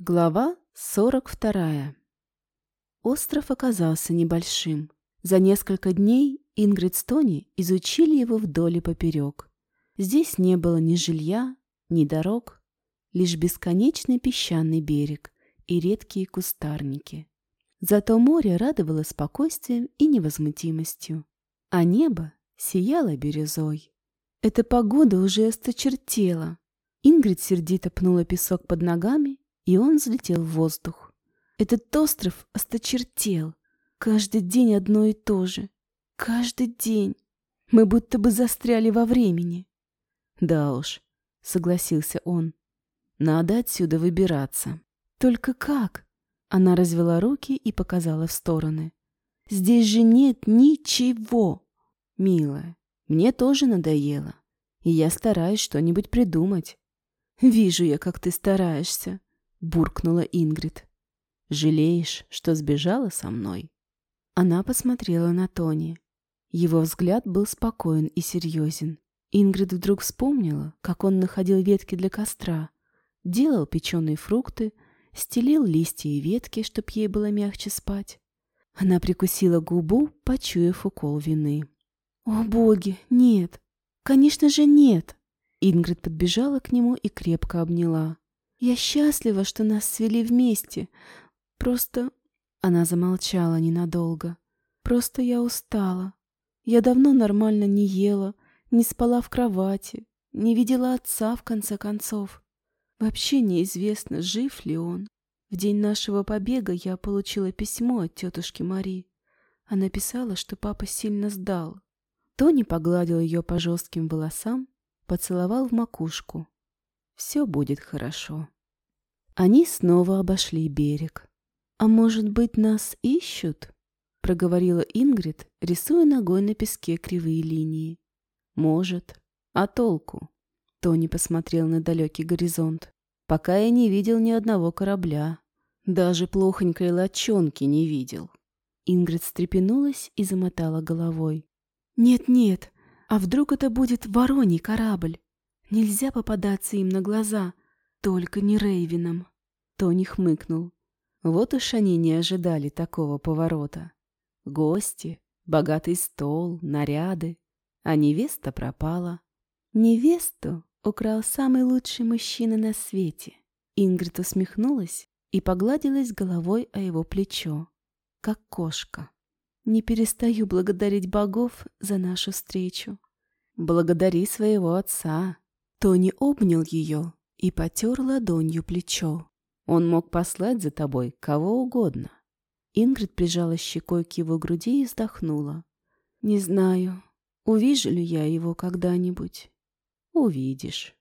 Глава 42. Остров оказался небольшим. За несколько дней Ингрид с Тони изучили его вдоль и поперек. Здесь не было ни жилья, ни дорог, лишь бесконечный песчаный берег и редкие кустарники. Зато море радовало спокойствием и невозмутимостью, а небо сияло бирюзой. Эта погода уже осточертела. Ингрид сердито пнула песок под ногами и он взлетел в воздух. Этот остров осточертел. Каждый день одно и то же. Каждый день. Мы будто бы застряли во времени. Да уж, согласился он. Надо отсюда выбираться. Только как? Она развела руки и показала в стороны. Здесь же нет ничего. Милая, мне тоже надоело. И я стараюсь что-нибудь придумать. Вижу я, как ты стараешься. — буркнула Ингрид. «Жалеешь, что сбежала со мной?» Она посмотрела на Тони. Его взгляд был спокоен и серьезен. Ингрид вдруг вспомнила, как он находил ветки для костра, делал печеные фрукты, стелил листья и ветки, чтоб ей было мягче спать. Она прикусила губу, почуяв укол вины. «О, боги, нет! Конечно же, нет!» Ингрид подбежала к нему и крепко обняла. Я счастлива, что нас свели вместе. Просто...» Она замолчала ненадолго. «Просто я устала. Я давно нормально не ела, не спала в кровати, не видела отца, в конце концов. Вообще неизвестно, жив ли он. В день нашего побега я получила письмо от тетушки Мари. Она писала, что папа сильно сдал. Тони погладил ее по жестким волосам, поцеловал в макушку. Все будет хорошо. Они снова обошли берег. «А может быть, нас ищут?» — проговорила Ингрид, рисуя ногой на песке кривые линии. «Может. А толку?» Тони посмотрел на далекий горизонт. «Пока я не видел ни одного корабля. Даже плохонькой лодчонки не видел». Ингрид встрепенулась и замотала головой. «Нет-нет, а вдруг это будет вороний корабль? Нельзя попадаться им на глаза, только не Рейвином. Тони хмыкнул. Вот уж они не ожидали такого поворота. Гости, богатый стол, наряды. А невеста пропала. Невесту украл самый лучший мужчина на свете. Ингрид усмехнулась и погладилась головой о его плечо, как кошка. Не перестаю благодарить богов за нашу встречу. Благодари своего отца, Тони обнял ее и потер ладонью плечо. Он мог послать за тобой кого угодно. Ингрид прижала щекой к его груди и вздохнула. «Не знаю, увижу ли я его когда-нибудь». «Увидишь».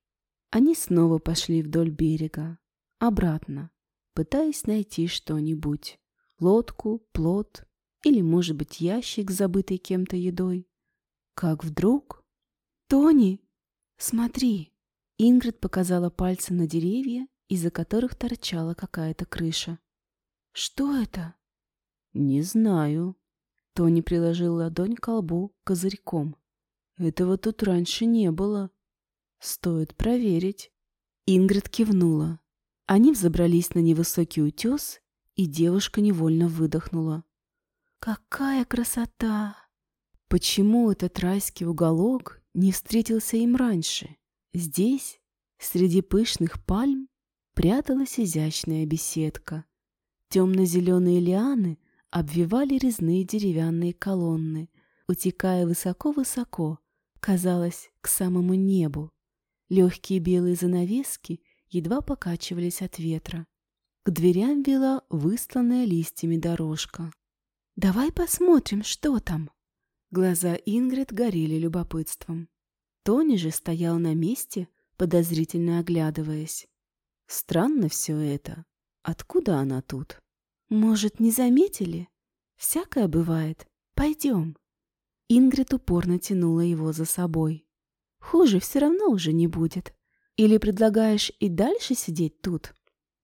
Они снова пошли вдоль берега, обратно, пытаясь найти что-нибудь. Лодку, плот или, может быть, ящик, забытый кем-то едой. Как вдруг... «Тони!» «Смотри!» Ингрид показала пальцем на деревья, из-за которых торчала какая-то крыша. «Что это?» «Не знаю». Тони приложил ладонь к колбу козырьком. «Этого тут раньше не было. Стоит проверить». Ингрид кивнула. Они взобрались на невысокий утес, и девушка невольно выдохнула. «Какая красота!» Почему этот райский уголок не встретился им раньше. Здесь, среди пышных пальм, пряталась изящная беседка. Темно-зеленые лианы обвивали резные деревянные колонны, утекая высоко-высоко, казалось, к самому небу. Легкие белые занавески едва покачивались от ветра. К дверям вела выстланная листьями дорожка. «Давай посмотрим, что там!» Глаза Ингрид горели любопытством. Тони же стоял на месте, подозрительно оглядываясь. Странно все это. Откуда она тут? Может, не заметили? Всякое бывает. Пойдем. Ингрид упорно тянула его за собой. Хуже все равно уже не будет. Или предлагаешь и дальше сидеть тут?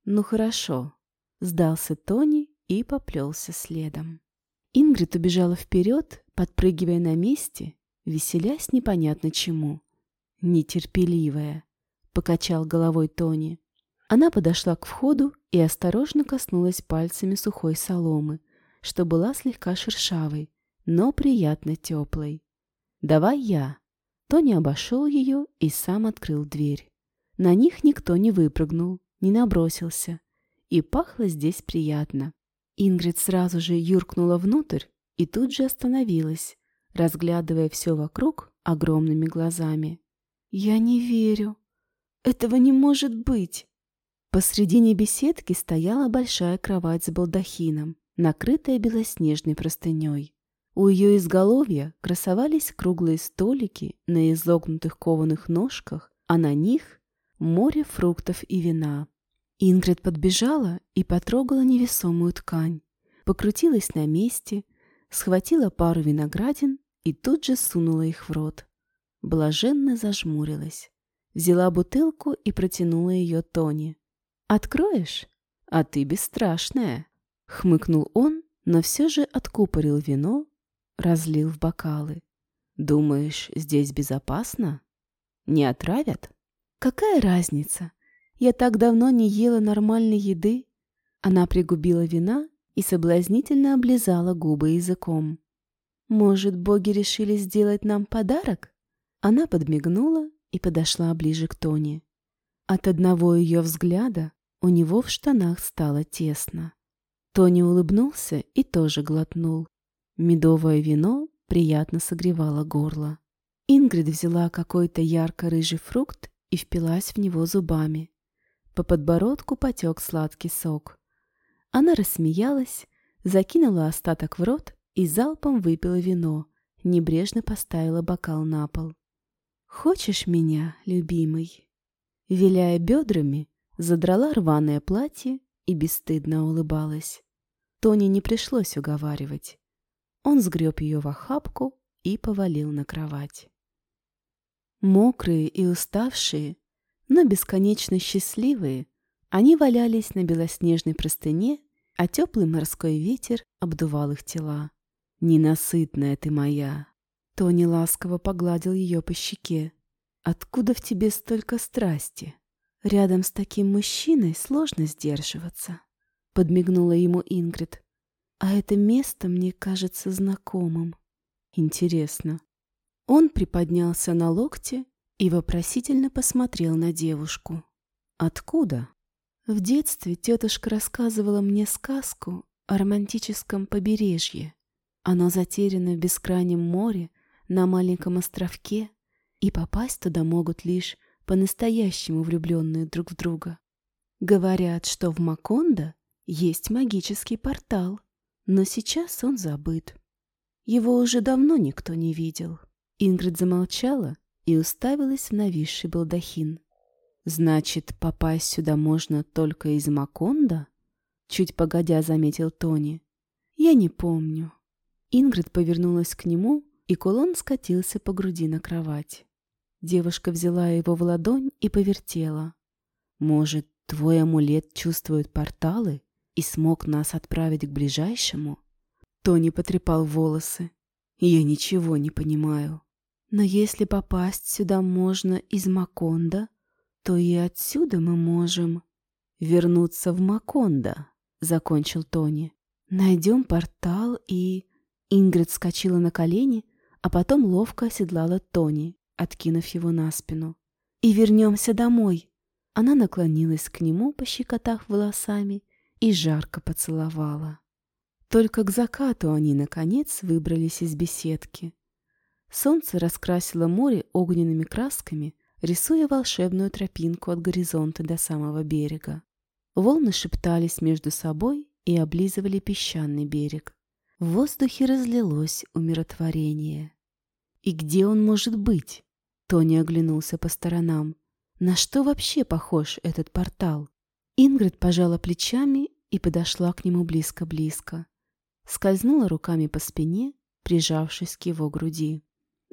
Ну хорошо. Сдался Тони и поплелся следом. Ингрид убежала вперед, подпрыгивая на месте, веселясь непонятно чему. «Нетерпеливая», — покачал головой Тони. Она подошла к входу и осторожно коснулась пальцами сухой соломы, что была слегка шершавой, но приятно теплой. «Давай я». Тони обошел ее и сам открыл дверь. На них никто не выпрыгнул, не набросился. И пахло здесь приятно. Ингрид сразу же юркнула внутрь и тут же остановилась, разглядывая все вокруг огромными глазами. «Я не верю. Этого не может быть!» Посредине беседки стояла большая кровать с балдахином, накрытая белоснежной простыней. У ее изголовья красовались круглые столики на изогнутых кованых ножках, а на них море фруктов и вина. Ингрид подбежала и потрогала невесомую ткань, покрутилась на месте, схватила пару виноградин и тут же сунула их в рот. Блаженно зажмурилась, взяла бутылку и протянула ее Тони. «Откроешь? А ты бесстрашная!» — хмыкнул он, но все же откупорил вино разлил в бокалы. «Думаешь, здесь безопасно? Не отравят?» «Какая разница? Я так давно не ела нормальной еды». Она пригубила вина и соблазнительно облизала губы языком. «Может, боги решили сделать нам подарок?» Она подмигнула и подошла ближе к Тони. От одного ее взгляда у него в штанах стало тесно. Тони улыбнулся и тоже глотнул. Медовое вино приятно согревало горло. Ингрид взяла какой-то ярко-рыжий фрукт и впилась в него зубами. По подбородку потек сладкий сок. Она рассмеялась, закинула остаток в рот и залпом выпила вино, небрежно поставила бокал на пол. «Хочешь меня, любимый?» Виляя бедрами, задрала рваное платье и бесстыдно улыбалась. Тони не пришлось уговаривать. Он сгреб ее в охапку и повалил на кровать. Мокрые и уставшие, но бесконечно счастливые, они валялись на белоснежной простыне, а теплый морской ветер обдувал их тела. «Ненасытная ты моя!» Тони ласково погладил ее по щеке. «Откуда в тебе столько страсти? Рядом с таким мужчиной сложно сдерживаться», — подмигнула ему Ингрид. А это место мне кажется знакомым. Интересно. Он приподнялся на локте и вопросительно посмотрел на девушку. Откуда? В детстве тетушка рассказывала мне сказку о романтическом побережье. Оно затеряно в бескрайнем море на маленьком островке, и попасть туда могут лишь по-настоящему влюбленные друг в друга. Говорят, что в Макондо есть магический портал, но сейчас он забыт. Его уже давно никто не видел. Ингрид замолчала и уставилась в нависший балдахин. «Значит, попасть сюда можно только из Маконда?» Чуть погодя заметил Тони. «Я не помню». Ингрид повернулась к нему, и кулон скатился по груди на кровать. Девушка взяла его в ладонь и повертела. «Может, твой амулет чувствует порталы и смог нас отправить к ближайшему? Тони потрепал волосы. Я ничего не понимаю. Но если попасть сюда можно из Маконда, то и отсюда мы можем вернуться в Маконда, закончил Тони. Найдем портал и... Ингрид вскочила на колени, а потом ловко оседлала Тони, откинув его на спину. «И вернемся домой!» Она наклонилась к нему, пощекотав волосами, и жарко поцеловала. Только к закату они, наконец, выбрались из беседки. Солнце раскрасило море огненными красками, рисуя волшебную тропинку от горизонта до самого берега. Волны шептались между собой и облизывали песчаный берег. В воздухе разлилось умиротворение. «И где он может быть?» Тони оглянулся по сторонам. «На что вообще похож этот портал?» Ингрид пожала плечами и подошла к нему близко-близко. Скользнула руками по спине, прижавшись к его груди.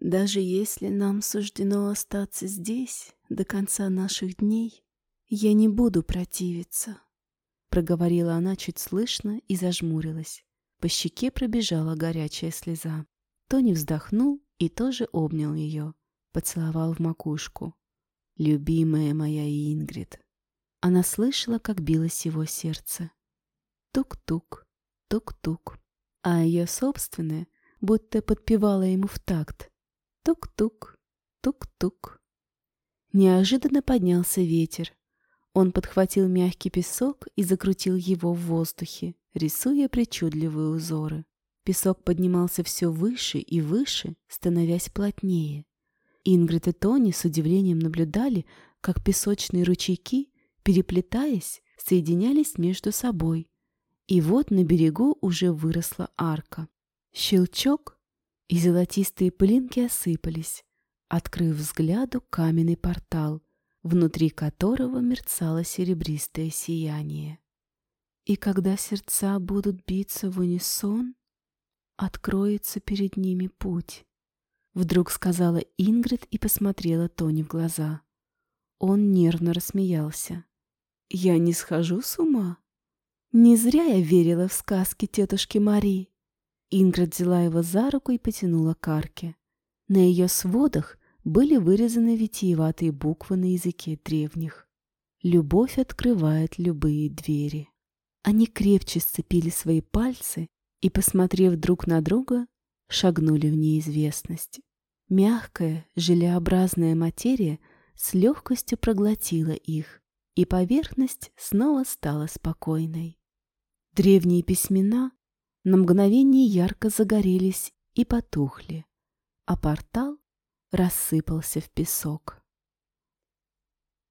«Даже если нам суждено остаться здесь до конца наших дней, я не буду противиться», — проговорила она чуть слышно и зажмурилась. По щеке пробежала горячая слеза. Тони вздохнул и тоже обнял ее, поцеловал в макушку. «Любимая моя Ингрид, Она слышала, как билось его сердце. Тук-тук, тук-тук. А ее собственное будто подпевало ему в такт. Тук-тук, тук-тук. Неожиданно поднялся ветер. Он подхватил мягкий песок и закрутил его в воздухе, рисуя причудливые узоры. Песок поднимался все выше и выше, становясь плотнее. Ингрид и Тони с удивлением наблюдали, как песочные ручейки, переплетаясь, соединялись между собой. И вот на берегу уже выросла арка. Щелчок, и золотистые пылинки осыпались, открыв взгляду каменный портал, внутри которого мерцало серебристое сияние. И когда сердца будут биться в унисон, откроется перед ними путь. Вдруг сказала Ингрид и посмотрела Тони в глаза. Он нервно рассмеялся. «Я не схожу с ума? Не зря я верила в сказки тетушки Мари». Ингрид взяла его за руку и потянула к арке. На ее сводах были вырезаны витиеватые буквы на языке древних. «Любовь открывает любые двери». Они крепче сцепили свои пальцы и, посмотрев друг на друга, шагнули в неизвестность. Мягкая, желеобразная материя с легкостью проглотила их, и поверхность снова стала спокойной. Древние письмена на мгновение ярко загорелись и потухли, а портал рассыпался в песок.